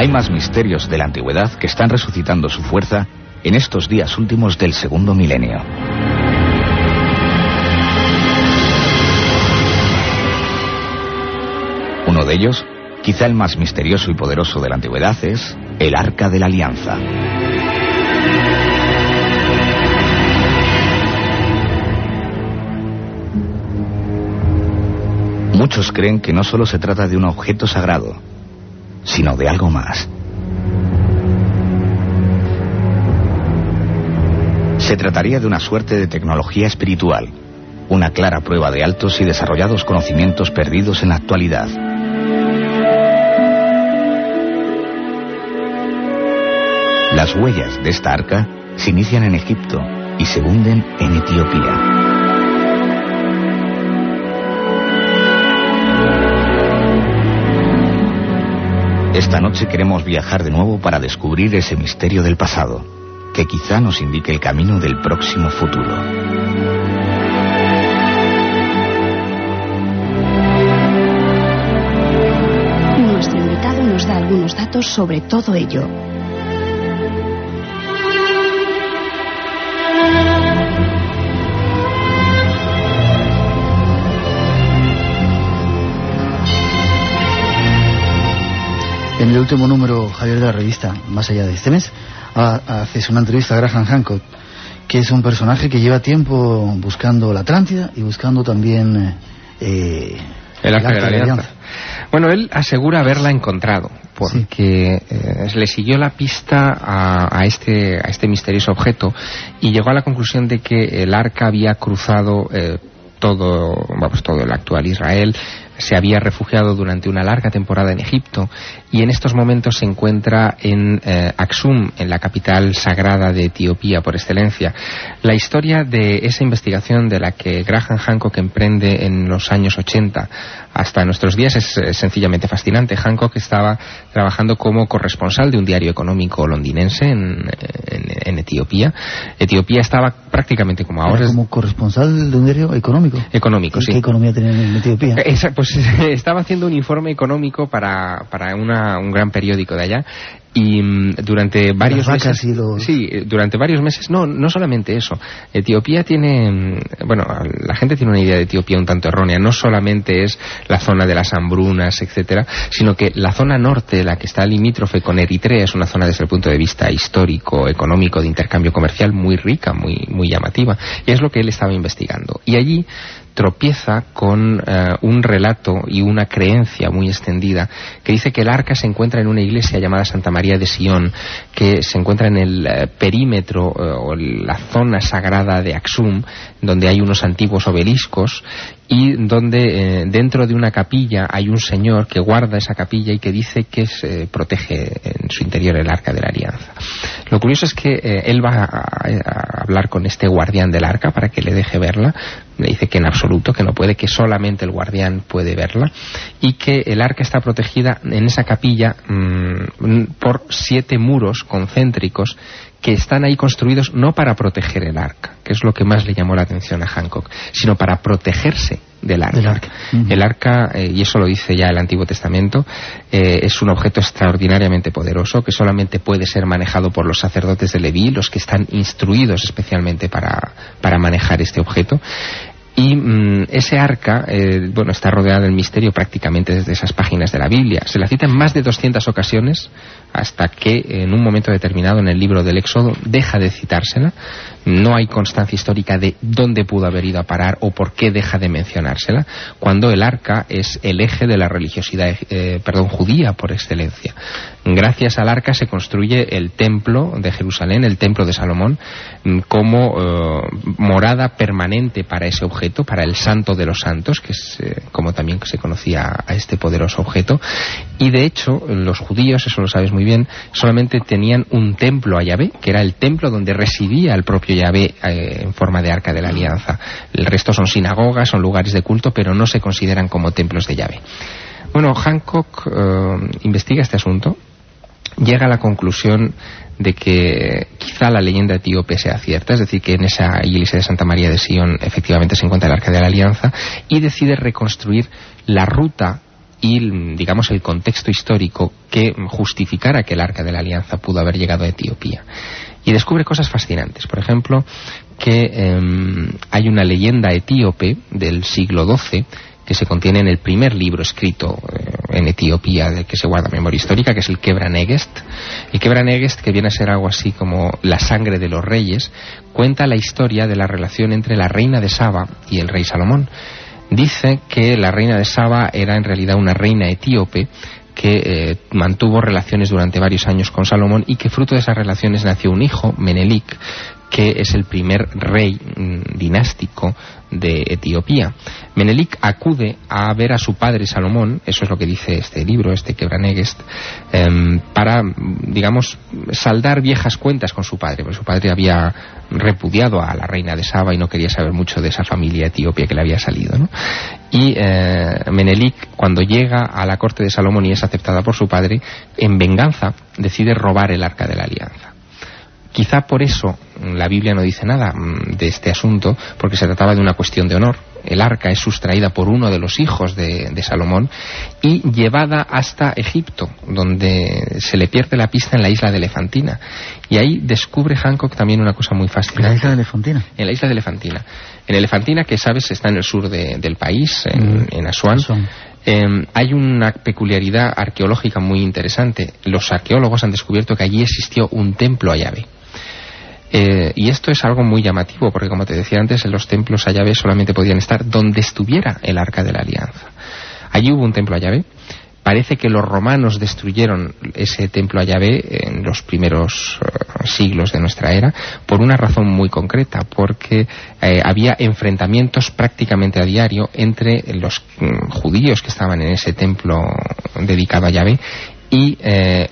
Hay más misterios de la antigüedad que están resucitando su fuerza en estos días últimos del segundo milenio. Uno de ellos, quizá el más misterioso y poderoso de la antigüedad, es el Arca de la Alianza. Muchos creen que no solo se trata de un objeto sagrado, sino de algo más. Se trataría de una suerte de tecnología espiritual, una clara prueba de altos y desarrollados conocimientos perdidos en la actualidad. Las huellas de esta arca se inician en Egipto y se hunden en Etiopía. Esta noche queremos viajar de nuevo para descubrir ese misterio del pasado, que quizá nos indique el camino del próximo futuro. Nuestro invitado nos da algunos datos sobre todo ello. En el último número, Javier, de la revista, más allá de este mes, haces una entrevista a Graham Hancock, que es un personaje que lleva tiempo buscando la Atlántida y buscando también eh, el Arca de la Alianza. Bueno, él asegura haberla encontrado, porque eh, le siguió la pista a, este, a este misterioso objeto y llegó a la conclusión de que el arca había cruzado eh, todo, vamos, todo el actual Israel, se había refugiado durante una larga temporada en Egipto y en estos momentos se encuentra en eh, Aksum, en la capital sagrada de Etiopía por excelencia. La historia de esa investigación de la que Graham Hancock emprende en los años 80 hasta nuestros días es, sencillamente fascinante. Hancock estaba trabajando como corresponsal de un diario económico londinense en, Etiopía. Etiopía estaba prácticamente como ahora. ¿Como corresponsal de un diario económico? Económico, sí. ¿Qué economía tenía en Etiopía? pues estaba haciendo un informe económico para, para un gran periódico de allá y mm, durante varios meses sí durante varios meses no no solamente eso. Etiopía tiene mm, bueno la gente tiene una idea de Etiopía un tanto errónea. No solamente es la zona de las hambrunas etcétera sino que la zona norte la que está limítrofe con Eritrea es una zona desde el punto de vista histórico económico de intercambio comercial muy rica muy muy llamativa. Y es lo que él estaba investigando. Y allí tropieza con eh, un relato y una creencia muy extendida que dice que el arca se encuentra en una iglesia llamada Santa María de Sion, que se encuentra en el eh, perímetro eh, o la zona sagrada de Axum, donde hay unos antiguos obeliscos y donde dentro de una capilla hay un señor que guarda esa capilla y que dice que se protege en su interior el arca de la alianza. Lo curioso es que él va a, hablar con este guardián del arca para que le deje verla, le dice que en absoluto, que no puede, que solamente el guardián puede verla y que el arca está protegida en esa capilla mm, por siete muros concéntricos que están ahí construidos no para proteger el arca, que es lo que más le llamó la atención a Hancock, sino para protegerse del arca. El arca, eh, y eso lo dice ya el Antiguo Testamento, eh, es un objeto extraordinariamente poderoso que solamente puede ser manejado por los sacerdotes de Leví, los que están instruidos especialmente para, para manejar este objeto. Y mm, ese arca, eh, bueno, está rodeada del misterio prácticamente desde esas páginas de la Biblia. Se la cita en más de 200 ocasiones hasta que en un momento determinado en el libro del Éxodo deja de citársela. No hay constancia histórica de dónde pudo haber ido a parar o por qué deja de mencionársela, cuando el arca es el eje de la religiosidad eh, perdón, judía por excelencia. Gracias al arca se construye el templo de Jerusalén, el templo de Salomón, mm, como eh, morada permanente para ese objeto, para el santo de los santos, que es eh, como también se conocía a este poderoso objeto. Y de hecho, los judíos, eso lo sabes muy bien, solamente tenían un templo a Yahvé, que era el templo donde residía el propio Yahvé eh, en forma de arca de la alianza. El resto son sinagogas, son lugares de culto, pero no se consideran como templos de Yahvé. Bueno, Hancock investiga este asunto llega a la conclusión de que quizá la leyenda etíope sea cierta, es decir, que en esa iglesia de Santa María de Sion efectivamente se encuentra el Arca de la Alianza y decide reconstruir la ruta y, digamos, el contexto histórico que justificara que el Arca de la Alianza pudo haber llegado a Etiopía. Y descubre cosas fascinantes. Por ejemplo, que em, hay una leyenda etíope del siglo XII que se contiene en el primer libro escrito eh, en Etiopía del que se guarda memoria histórica, que es el Kebranegest. El Kebranegest, que viene a ser algo así como la sangre de los reyes, cuenta la historia de la relación entre la reina de Saba y el rey Salomón. Dice que la reina de Saba era en realidad una reina etíope que eh, mantuvo relaciones durante varios años con Salomón y que fruto de esas relaciones nació un hijo, Menelik, que es el primer rey mm, dinástico de Etiopía. Menelik acude a ver a su padre Salomón, eso es lo que dice este libro, este Quebranegest, em, para, digamos, saldar viejas cuentas con su padre, porque su padre había repudiado a la reina de Saba y no quería saber mucho de esa familia etíope que le había salido. Y eh, Menelik, cuando llega a la corte de Salomón y es aceptada por su padre, en venganza decide robar el arca de la alianza. Quizá por eso la Biblia no dice nada mm, de este asunto, porque se trataba de una cuestión de honor. El arca es sustraída por uno de los hijos de, Salomón y llevada hasta Egipto, donde se le pierde la pista en la isla de Elefantina. Y ahí descubre Hancock también una cosa muy fascinante. ¿En la isla de Elefantina? En la isla de Elefantina. En Elefantina, que sabes está en el sur del país, en, mm. Asuán. Em, hay una peculiaridad arqueológica muy interesante. Los arqueólogos han descubierto que allí existió un templo a llave eh, y esto es algo muy llamativo, porque como te decía antes, en los templos a llave solamente podían estar donde estuviera el arca de la alianza. Allí hubo un templo a llave. Parece que los romanos destruyeron ese templo a llave en los primeros eh, siglos de nuestra era por una razón muy concreta, porque eh, había enfrentamientos prácticamente a diario entre los mm, judíos que estaban en ese templo dedicado a llave y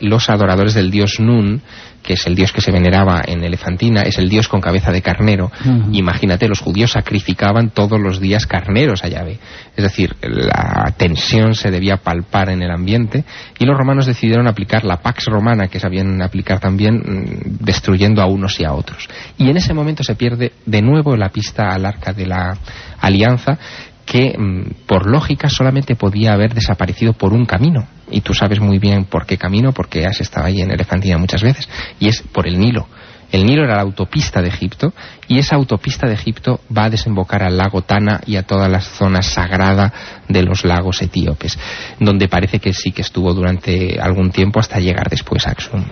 los adoradores del dios Nun, que es el dios que se veneraba en Elefantina, es el dios con cabeza de carnero. Imagínate, los judíos sacrificaban todos los días carneros a Yahvé. Es decir, la tensión se debía palpar en el ambiente y los romanos decidieron aplicar la pax romana que sabían aplicar también mm, destruyendo a unos y a otros. Y en ese momento se pierde de nuevo la pista al arca de la alianza que mm, por lógica solamente podía haber desaparecido por un camino. Y tú sabes muy bien por qué camino, porque has estado ahí en Elefantina muchas veces, y es por el Nilo. El Nilo era la autopista de Egipto y esa autopista de Egipto va a desembocar al lago Tana y a toda la zona sagrada de los lagos etíopes, donde parece que sí que estuvo durante algún tiempo hasta llegar después a Aksum.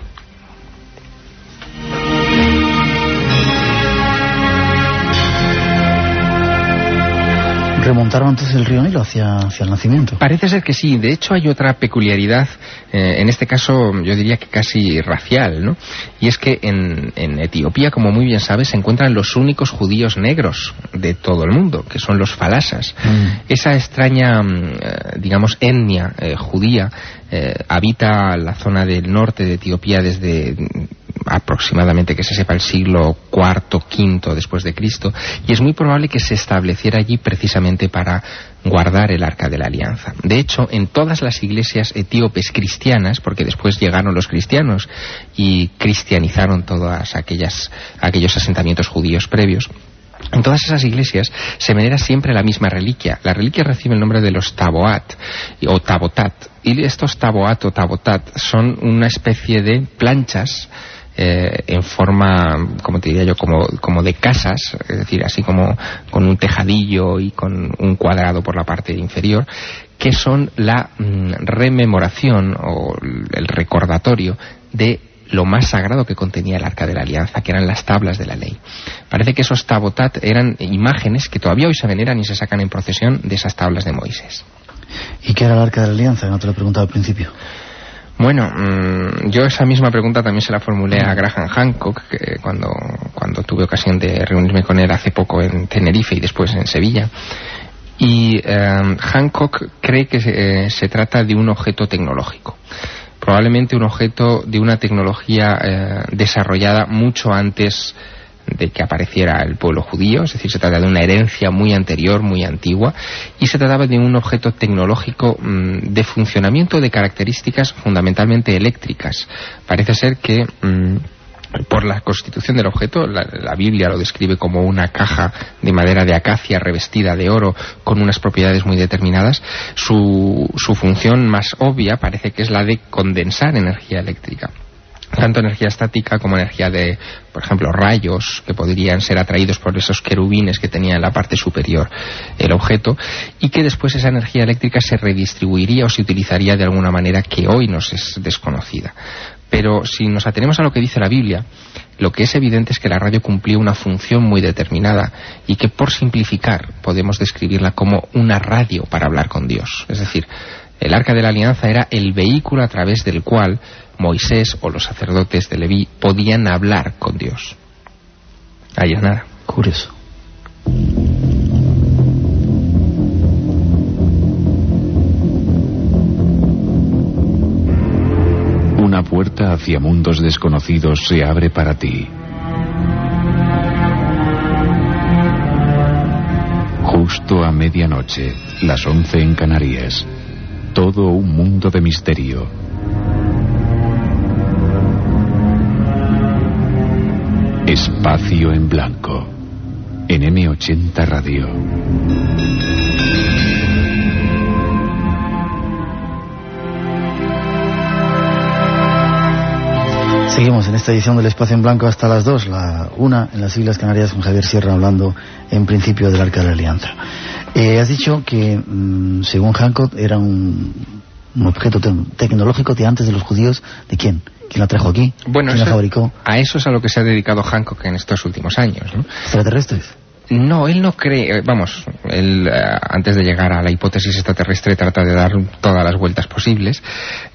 ¿Remontaron entonces el río Nilo hacia, hacia el nacimiento? Parece ser que sí. De hecho, hay otra peculiaridad, eh, en este caso yo diría que casi racial, ¿no? Y es que en, Etiopía, como muy bien sabes, se encuentran los únicos judíos negros de todo el mundo, que son los falasas. Mm. Esa extraña, mm, eh, digamos, etnia eh, judía habita la zona del norte de Etiopía desde aproximadamente que se sepa el siglo IV, V después de Cristo, y es muy probable que se estableciera allí precisamente para guardar el arca de la alianza. De hecho, en todas las iglesias etíopes cristianas, porque después llegaron los cristianos y cristianizaron todos aquellos asentamientos judíos previos, en todas esas iglesias se venera siempre la misma reliquia. La reliquia recibe el nombre de los taboat o tabotat. Y estos taboat o tabotat son una especie de planchas eh, en forma, como te diría yo, como, como de casas, es decir, así como con un tejadillo y con un cuadrado por la parte inferior, que son la mm, rememoración o el recordatorio de lo más sagrado que contenía el arca de la alianza, que eran las tablas de la ley. Parece que esos tabotat eran imágenes que todavía hoy se veneran y se sacan en procesión de esas tablas de Moisés. ¿Y qué era el arca de la alianza? No te lo he preguntado al principio. Bueno, mm, yo esa misma pregunta también se la formulé a Graham Hancock cuando, cuando tuve ocasión de reunirme con él hace poco en Tenerife y después en Sevilla. Y em, Hancock cree que se, se, trata de un objeto tecnológico. Probablemente un objeto de una tecnología eh, desarrollada mucho antes de que apareciera el pueblo judío, es decir, se trata de una herencia muy anterior, muy antigua, y se trataba de un objeto tecnológico mm, de funcionamiento de características fundamentalmente eléctricas. Parece ser que mm, por la constitución del objeto. La, Biblia lo describe como una caja de madera de acacia revestida de oro con unas propiedades muy determinadas. Su, su función más obvia parece que es la de condensar energía eléctrica tanto energía estática como energía de, por ejemplo, rayos que podrían ser atraídos por esos querubines que tenía en la parte superior el objeto y que después esa energía eléctrica se redistribuiría o se utilizaría de alguna manera que hoy nos es desconocida. Pero si nos atenemos a lo que dice la Biblia, lo que es evidente es que la radio cumplió una función muy determinada y que por simplificar podemos describirla como una radio para hablar con Dios. Es decir, el arca de la alianza era el vehículo a través del cual Moisés o los sacerdotes de Leví podían hablar con Dios. Ahí es nada. Curioso. Hacia mundos desconocidos se abre para ti. Justo a medianoche, las once en Canarias. Todo un mundo de misterio. Espacio en blanco. En M80 Radio. Seguimos en esta edición del Espacio en Blanco hasta las 2, la una en las Islas Canarias con Javier Sierra hablando en principio del Arca de la Alianza. Eh, has dicho que, mm, según Hancock, era un, objeto tecnológico de antes de los judíos. ¿De quién? ¿Quién la trajo aquí? Bueno, ¿Quién la fabricó? A eso es a lo que se ha dedicado Hancock en estos últimos años. ¿no? ¿Extraterrestres? No, él no cree, eh, vamos, él eh, antes de llegar a la hipótesis extraterrestre trata de dar todas las vueltas posibles.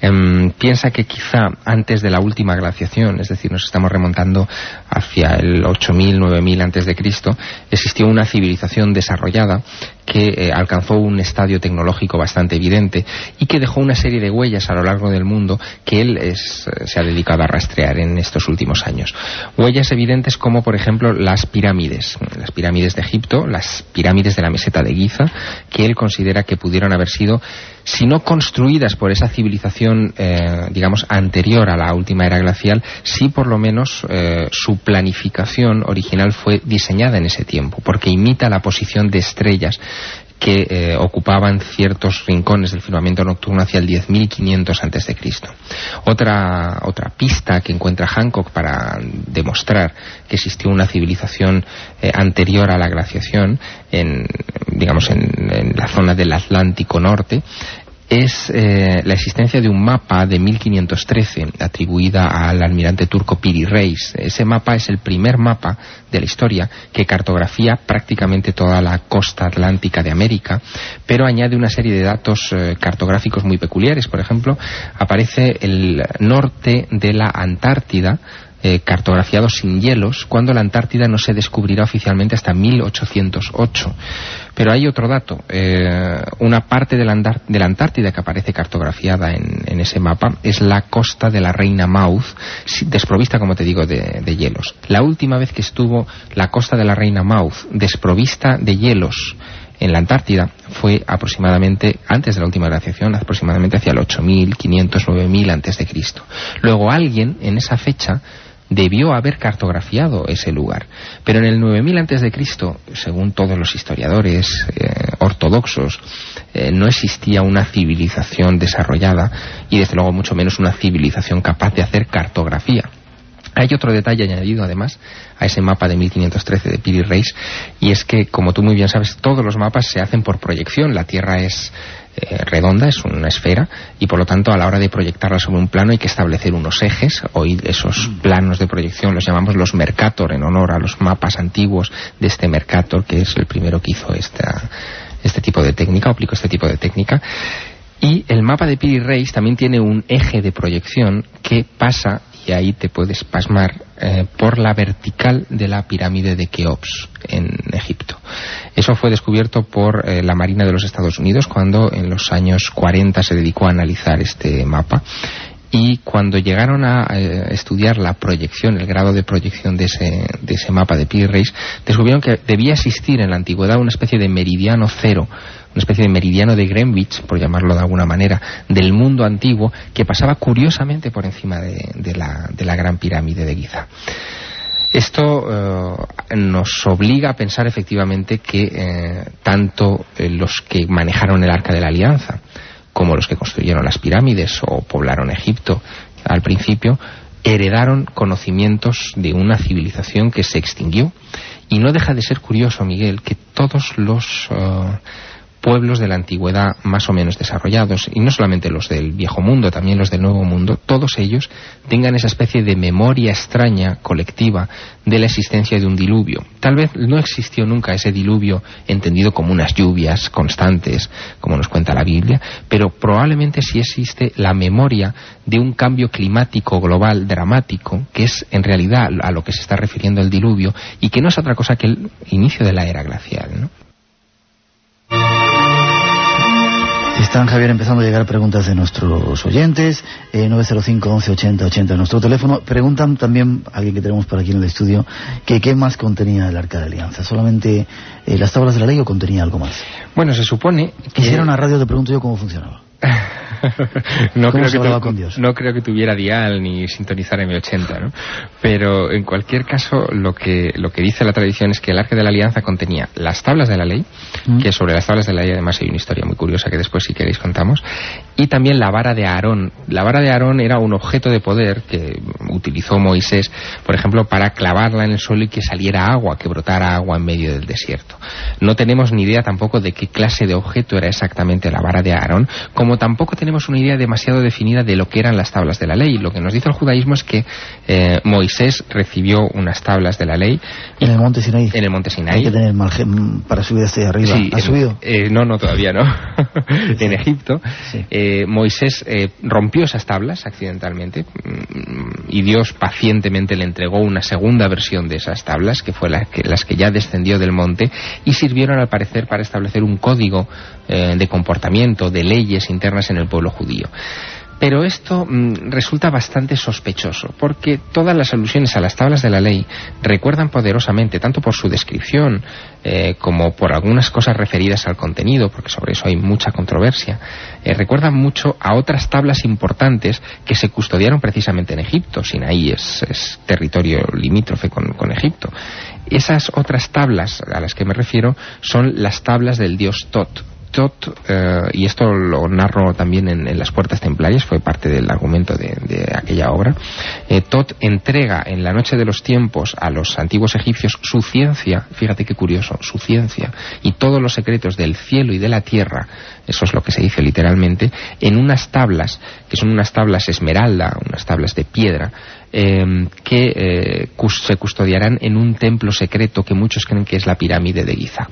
Em, piensa que quizá antes de la última glaciación, es decir, nos estamos remontando hacia el 8000, 9000 antes de Cristo, existió una civilización desarrollada que eh, alcanzó un estadio tecnológico bastante evidente y que dejó una serie de huellas a lo largo del mundo que él se ha dedicado a rastrear en estos últimos años. Huellas evidentes como, por ejemplo, las pirámides. Las pirámides de Egipto, las pirámides de la meseta de Giza, que él considera que pudieron haber sido, si no construidas por esa civilización, eh, digamos, anterior a la última era glacial, sí por lo menos eh, su planificación original fue diseñada en ese tiempo, porque imita la posición de estrellas que eh, ocupaban ciertos rincones del firmamento nocturno hacia el 10.500 antes de Cristo. Otra, otra pista que encuentra Hancock para demostrar que existió una civilización eh, anterior a la glaciación en, digamos, en la zona del Atlántico Norte es eh, la existencia de un mapa de 1513 atribuida al almirante turco Piri Reis. Ese mapa es el primer mapa de la historia que cartografía prácticamente toda la costa atlántica de América, pero añade una serie de datos eh, cartográficos muy peculiares. Por ejemplo, aparece el norte de la Antártida, eh, sin hielos, cuando la Antártida no se descubrirá oficialmente hasta 1808. Pero hay otro dato. Eh, una parte de la, Antártida que aparece cartografiada en, ese mapa es la costa de la Reina Mouth, desprovista, como te digo, de, de hielos. La última vez que estuvo la costa de la Reina Mouth desprovista de hielos en la Antártida fue aproximadamente, antes de la última glaciación, aproximadamente hacia el 8500, 9000 antes de Cristo. Luego alguien en esa fecha debió haber cartografiado ese lugar. Pero en el 9000 antes de Cristo, según todos los historiadores eh, ortodoxos, eh, no existía una civilización desarrollada y desde luego mucho menos una civilización capaz de hacer cartografía. Hay otro detalle añadido además a ese mapa de 1513 de Piri Reis y es que, como tú muy bien sabes, todos los mapas se hacen por proyección. La Tierra es eh, redonda, es una esfera, y por lo tanto a la hora de proyectarla sobre un plano hay que establecer unos ejes. Hoy esos mm. planos de proyección los llamamos los Mercator, en honor a los mapas antiguos de este Mercator, que es el primero que hizo esta, este tipo de técnica, aplicó este tipo de técnica. Y el mapa de Piri Reis también tiene un eje de proyección que pasa ahí te puedes pasmar eh, por la vertical de la pirámide de Keops en Egipto. Eso fue descubierto por eh, la Marina de los Estados Unidos cuando en los años 40 se dedicó a analizar este mapa y cuando llegaron a eh, estudiar la proyección, el grado de proyección de ese, de ese mapa de Pi Reis, descubrieron que debía existir en la antigüedad una especie de meridiano cero, una especie de meridiano de Greenwich, por llamarlo de alguna manera, del mundo antiguo, que pasaba curiosamente por encima de, la, de la Gran Pirámide de Giza. Esto eh, nos obliga a pensar efectivamente que eh, tanto los que manejaron el Arca de la Alianza como los que construyeron las pirámides o poblaron Egipto al principio, heredaron conocimientos de una civilización que se extinguió. Y no deja de ser curioso, Miguel, que todos los eh, pueblos de la antigüedad más o menos desarrollados, y no solamente los del viejo mundo, también los del nuevo mundo, todos ellos tengan esa especie de memoria extraña, colectiva, de la existencia de un diluvio. Tal vez no existió nunca ese diluvio entendido como unas lluvias constantes, como nos cuenta la Biblia, pero probablemente sí existe la memoria de un cambio climático global dramático, que es en realidad a lo que se está refiriendo el diluvio, y que no es otra cosa que el inicio de la era glacial. ¿no? Están, Javier, empezando a llegar preguntas de nuestros oyentes. 905 11 80 80 nuestro teléfono. Preguntan también, alguien que tenemos por aquí en el estudio, que qué más contenía el Arca de Alianza. ¿Solamente eh, las tablas de la ley o contenía algo más? Bueno, se supone que... Quisiera una radio, te pregunto yo cómo funcionaba. no, creo que no creo que tuviera dial ni sintonizar M80, ¿no? Pero en cualquier caso, lo que, lo que dice la tradición es que el Arca de la Alianza contenía las tablas de la ley, mm. que sobre las tablas de la ley además hay una historia muy curiosa que después si queréis contamos, y también la vara de Aarón. La vara de Aarón era un objeto de poder que utilizó Moisés, por ejemplo, para clavarla en el suelo y que saliera agua, que brotara agua en medio del desierto. No tenemos ni idea tampoco de qué clase de objeto era exactamente la vara de Aarón, como tampoco tenemos una idea demasiado definida de lo que eran las tablas de la ley. Lo que nos dice el judaísmo es que eh, Moisés recibió unas tablas de la ley. En el monte Sinaí. En el monte Sinaí. Hay que tener margen para subir hasta arriba. ¿Ha subido? Eh, no, no, todavía no. en Egipto. Eh, Moisés rompió esas tablas accidentalmente mm, y Dios pacientemente le entregó una segunda versión de esas tablas, que fue que, las que ya descendió del monte, y sirvieron al parecer para establecer un código de comportamiento, de leyes internas en el pueblo judío. Pero esto mm, resulta bastante sospechoso, porque todas las alusiones a las tablas de la ley recuerdan poderosamente, tanto por su descripción eh, como por algunas cosas referidas al contenido, porque sobre eso hay mucha controversia, eh, recuerdan mucho a otras tablas importantes que se custodiaron precisamente en Egipto. Sinaí es, es territorio limítrofe con, con Egipto. Esas otras tablas a las que me refiero son las tablas del dios Tot, Tot, eh, y esto lo narro también en, las puertas templarias, fue parte del argumento de, aquella obra, eh, Tot entrega en la noche de los tiempos a los antiguos egipcios su ciencia, fíjate qué curioso, su ciencia, y todos los secretos del cielo y de la tierra, eso es lo que se dice literalmente, en unas tablas, que son unas tablas esmeralda, unas tablas de piedra, eh, que se custodiarán en un templo secreto que muchos creen que es la pirámide de Giza.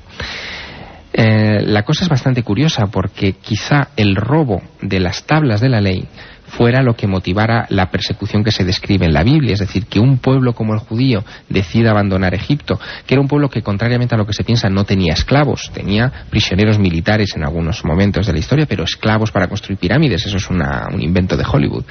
Eh, la cosa es bastante curiosa porque quizá el robo de las tablas de la ley fuera lo que motivara la persecución que se describe en la Biblia, es decir, que un pueblo como el judío decida abandonar Egipto, que era un pueblo que contrariamente a lo que se piensa no tenía esclavos, tenía prisioneros militares en algunos momentos de la historia, pero esclavos para construir pirámides, eso es un invento de Hollywood.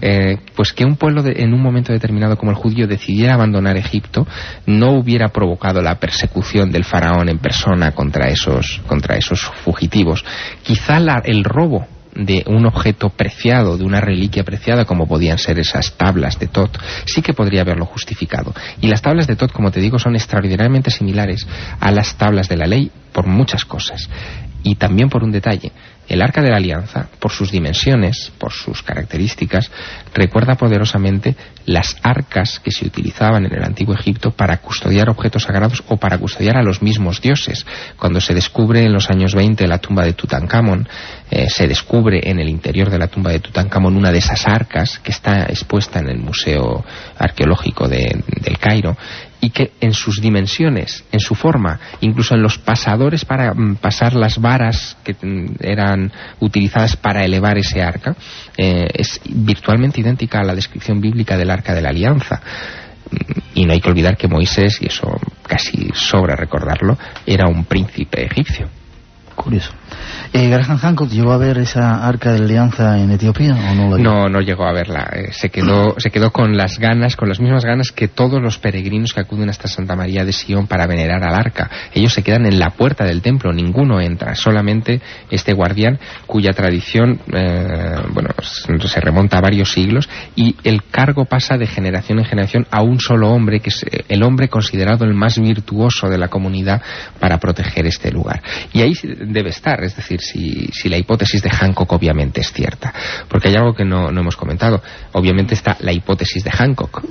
Eh, pues que un pueblo en un momento determinado como el judío decidiera abandonar Egipto no hubiera provocado la persecución del faraón en persona contra esos, contra esos fugitivos. Quizá el robo de un objeto preciado, de una reliquia preciada, como podían ser esas tablas de Tot, sí que podría haberlo justificado. Y las tablas de Tot, como te digo, son extraordinariamente similares a las tablas de la ley por muchas cosas. Y también por un detalle. El arca de la alianza, por sus dimensiones, por sus características, recuerda poderosamente las arcas que se utilizaban en el antiguo Egipto para custodiar objetos sagrados o para custodiar a los mismos dioses. Cuando se descubre en los años 20 la tumba de Tutankamón, eh, se descubre en el interior de la tumba de Tutankamón una de esas arcas que está expuesta en el Museo Arqueológico de, del Cairo y que en sus dimensiones, en su forma, incluso en los pasadores para mm, pasar las varas que mm, eran utilizadas para elevar ese arca, eh, es virtualmente idéntica a la descripción bíblica del arca de la alianza. Y no hay que olvidar que Moisés, y eso casi sobra recordarlo, era un príncipe egipcio Curioso. Eh, Graham Hancock llegó a ver esa arca de la alianza en Etiopía o no No, no llegó a verla. Eh, se quedó, se quedó con las ganas, con las mismas ganas que todos los peregrinos que acuden hasta Santa María de Sion para venerar al arca. Ellos se quedan en la puerta del templo, ninguno entra, solamente este guardián cuya tradición, eh, bueno, se remonta a varios siglos y el cargo pasa de generación en generación a un solo hombre que es eh, el hombre considerado el más virtuoso de la comunidad para proteger este lugar. Y ahí debe estar, es decir, si, la hipótesis de Hancock obviamente es cierta. Porque hay algo que no, hemos comentado. Obviamente está la hipótesis de Hancock,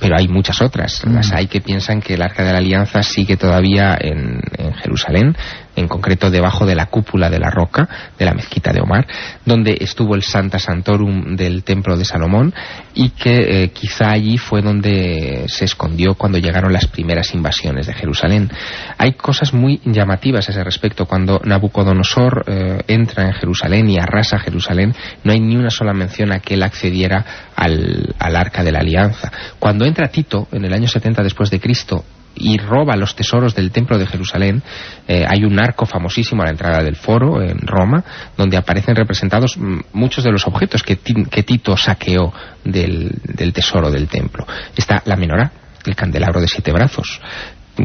pero hay muchas otras. Mm. Las hay que piensan que el Arca de la Alianza sigue todavía en Jerusalén, en concreto debajo de la cúpula de la roca de la mezquita de Omar, donde estuvo el Santa Santorum del Templo de Salomón y que eh, quizá allí fue donde se escondió cuando llegaron las primeras invasiones de Jerusalén. Hay cosas muy llamativas a ese respecto. Cuando Nabucodonosor eh, entra en Jerusalén y arrasa Jerusalén, no hay ni una sola mención a que él accediera al, al arca de la alianza. Cuando entra Tito, en el año 70 después de Cristo, y roba los tesoros del templo de Jerusalén. Eh, hay un arco famosísimo a la entrada del foro en Roma, donde aparecen representados mm, muchos de los objetos que, Tito saqueó del, del, tesoro del templo. Está la menorá, el candelabro de siete brazos,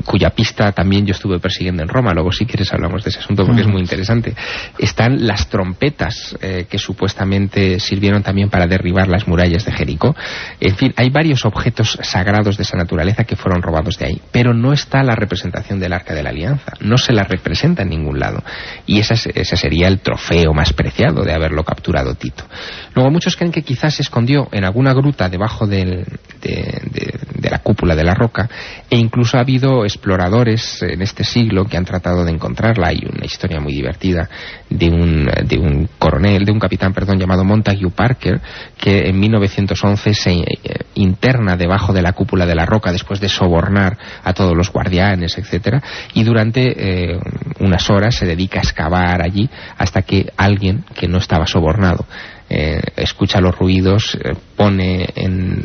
cuya pista también yo estuve persiguiendo en Roma, luego si quieres hablamos de ese asunto porque es muy interesante. Están las trompetas eh, que supuestamente sirvieron también para derribar las murallas de Jericó. En fin, hay varios objetos sagrados de esa naturaleza que fueron robados de ahí, pero no está la representación del Arca de la Alianza, no se la representa en ningún lado. Y ese, ese sería el trofeo más preciado de haberlo capturado Tito. Luego muchos creen que quizás se escondió en alguna gruta debajo de la cúpula de la roca e incluso ha habido exploradores en este siglo que han tratado de encontrarla. Hay una historia muy divertida de un, de un coronel, de un capitán, perdón, llamado Montague Parker, que en 1911 se eh, interna debajo de la cúpula de la roca después de sobornar a todos los guardianes, etcétera, y durante eh, unas horas se dedica a excavar allí hasta que alguien que no estaba sobornado eh, escucha los ruidos, eh, pone en,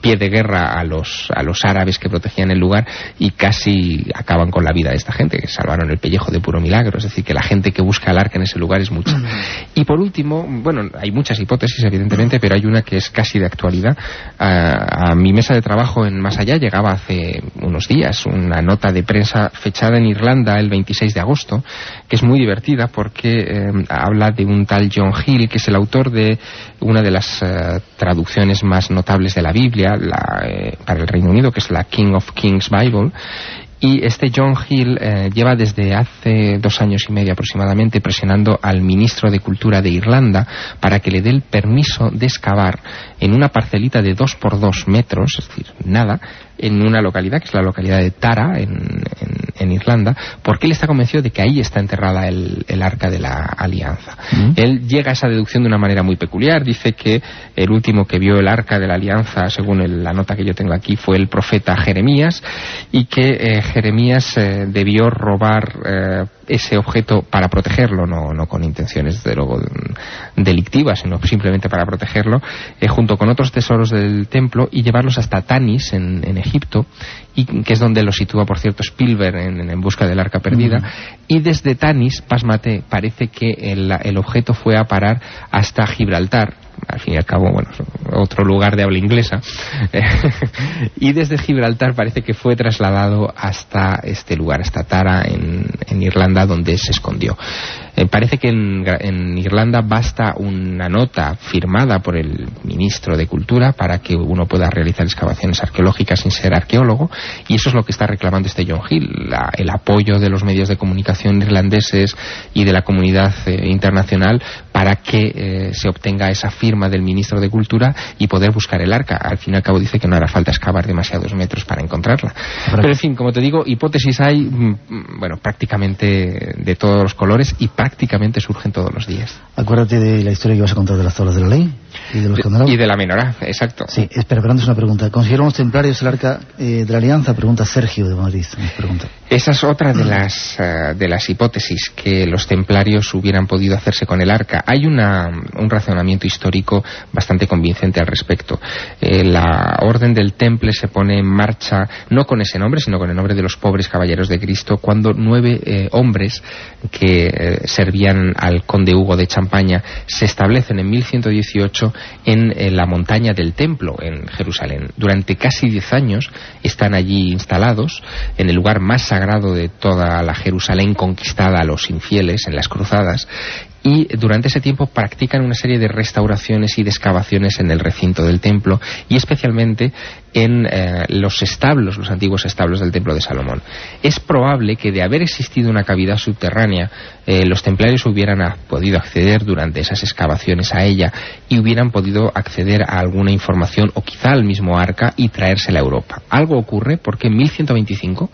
pie de guerra a los, a los árabes que protegían el lugar y casi acaban con la vida de esta gente, que salvaron el pellejo de puro milagro. Es decir, que la gente que busca el arca en ese lugar es mucha. Y por último, bueno, hay muchas hipótesis, evidentemente, pero hay una que es casi de actualidad. A, mi mesa de trabajo en Más Allá llegaba hace unos días una nota de prensa fechada en Irlanda el 26 de agosto, que es muy divertida porque eh, habla de un tal John Hill, que es el autor de una de las eh, traducciones más notables de la Biblia eh, para el Reino Unido, que es la King of Kings Bible, y este John Hill eh, lleva desde hace dos años y medio aproximadamente presionando al ministro de Cultura de Irlanda para que le dé el permiso de excavar en una parcelita de dos por dos metros, es decir, nada, en una localidad que es la localidad de Tara, en, Irlanda, porque él está convencido de que ahí está enterrada el, arca de la alianza. Mm. Él llega a esa deducción de una manera muy peculiar, dice que el último que vio el arca de la alianza, según la nota que yo tengo aquí, fue el profeta Jeremías, y que eh, Jeremías eh, debió robar eh, ese objeto para protegerlo, no, no con intenciones de luego delictivas, sino simplemente para protegerlo, eh, junto con otros tesoros del templo y llevarlos hasta Tanis en, en Egipto, y que es donde lo sitúa, por cierto, Spielberg en, en busca del arca perdida. Y desde Tanis, pasmate, parece que el, el objeto fue a parar hasta Gibraltar, al fin y al cabo, bueno, otro lugar de habla inglesa. y desde Gibraltar parece que fue trasladado hasta este lugar, hasta Tara, en, en Irlanda, donde se escondió. Eh, parece que en, Irlanda basta una nota firmada por el ministro de Cultura para que uno pueda realizar excavaciones arqueológicas sin ser arqueólogo y eso es lo que está reclamando este John Hill, el apoyo de los medios de comunicación irlandeses y de la comunidad eh, internacional para que eh, se obtenga esa firma del ministro de Cultura y poder buscar el arca. Al fin y al cabo dice que no hará falta excavar demasiados metros para encontrarla. Pero en fin, como te digo, hipótesis hay, mm, bueno, prácticamente de todos los colores y prácticamente surgen todos los días. Acuérdate de la historia que vas a contar de las tablas de la ley. Y de los candelabros. Y de la menorá, exacto. Sí, espera, pero antes una pregunta. ¿Consiguieron los templarios el arca eh, de la alianza? Pregunta Sergio de Madrid. pregunta. Esa es otra de las, eh, de las hipótesis que los templarios hubieran podido hacerse con el arca. Hay una, un razonamiento histórico bastante convincente al respecto. Eh, la orden del temple se pone en marcha no con ese nombre, sino con el nombre de los pobres caballeros de Cristo, cuando nueve hombres que servían al conde Hugo de Champaña se establecen en 1118 en, la montaña del templo en Jerusalén. Durante casi diez años están allí instalados en el lugar más sagrado de toda la Jerusalén conquistada a los infieles en las cruzadas y durante ese tiempo practican una serie de restauraciones y de excavaciones en el recinto del templo y especialmente en eh, los establos, los antiguos establos del templo de Salomón. Es probable que de haber existido una cavidad subterránea, eh, los templarios hubieran podido acceder durante esas excavaciones a ella y hubieran podido acceder a alguna información o quizá al mismo arca y traérsela a Europa. Algo ocurre porque en 1125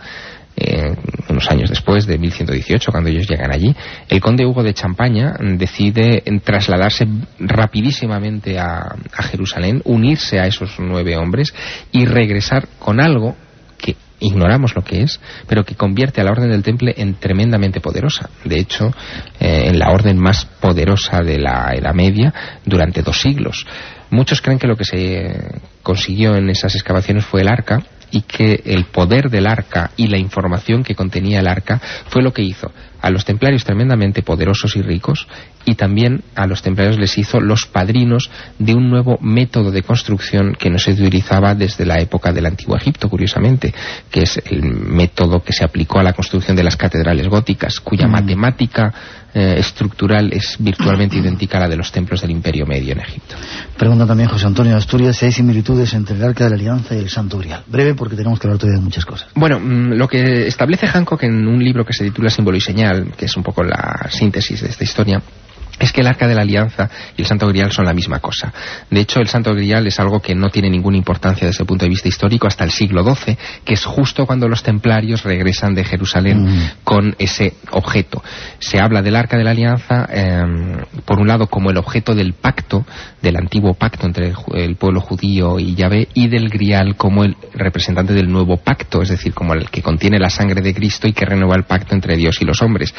eh, unos años después de 1118, cuando ellos llegan allí, el conde Hugo de Champaña decide trasladarse rapidísimamente a, Jerusalén, unirse a esos nueve hombres y regresar con algo que ignoramos lo que es, pero que convierte a la Orden del Temple en tremendamente poderosa. De hecho, eh, en la orden más poderosa de la Edad Media durante dos siglos. Muchos creen que lo que se consiguió en esas excavaciones fue el arca, y que el poder del arca y la información que contenía el arca fue lo que hizo a los templarios tremendamente poderosos y ricos y también a los templarios les hizo los padrinos de un nuevo método de construcción que no se utilizaba desde la época del Antiguo Egipto, curiosamente, que es el método que se aplicó a la construcción de las catedrales góticas, cuya mm. matemática eh, estructural es virtualmente idéntica a la de los templos del Imperio Medio en Egipto. Pregunta también José Antonio Asturias si hay similitudes entre el Arca de la Alianza y el Santo Grial. Breve porque tenemos que hablar todavía de muchas cosas. Bueno, mm, lo que establece Hancock en un libro que se titula Símbolo y Señal, que es un poco la síntesis de esta historia, es que el arca de la alianza y el santo grial son la misma cosa. De hecho, el santo grial es algo que no tiene ninguna importancia desde el punto de vista histórico hasta el siglo XII, que es justo cuando los templarios regresan de Jerusalén mm. con ese objeto. Se habla del arca de la alianza, em, por un lado, como el objeto del pacto, del antiguo pacto entre el, pueblo judío y Yahvé, y del grial como el representante del nuevo pacto, es decir, como el que contiene la sangre de Cristo y que renueva el pacto entre Dios y los hombres.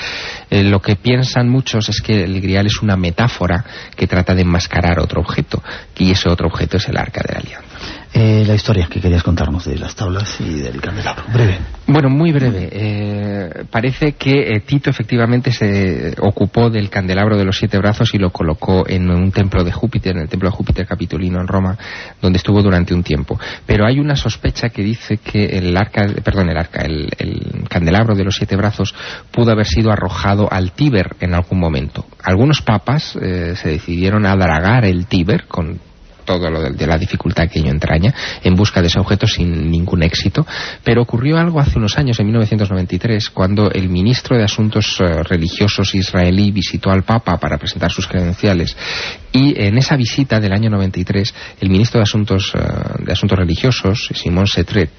Eh, lo que piensan muchos es que el grial es una metáfora que trata de enmascarar otro objeto, y ese otro objeto es el arca de la alianza. Eh, la historia que querías contarnos de las tablas y del candelabro. Breve. Bueno, muy breve. Eh, parece que eh, Tito efectivamente se ocupó del candelabro de los siete brazos y lo colocó en un templo de Júpiter, en el templo de Júpiter Capitolino en Roma, donde estuvo durante un tiempo. Pero hay una sospecha que dice que el arca, perdón, el arca, el, el candelabro de los siete brazos pudo haber sido arrojado al Tíber en algún momento. Algunos papas se decidieron a dragar el Tíber con todo lo de, la dificultad que ello entraña, en busca de ese objeto sin ningún éxito. Pero ocurrió algo hace unos años, en 1993, cuando el ministro de Asuntos eh, Religiosos israelí visitó al Papa para presentar sus credenciales. Y en esa visita del año 93, el ministro de Asuntos, eh, de Asuntos Religiosos, Simón Setret,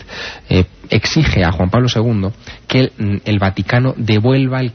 eh, exige a Juan Pablo II que el, el Vaticano devuelva el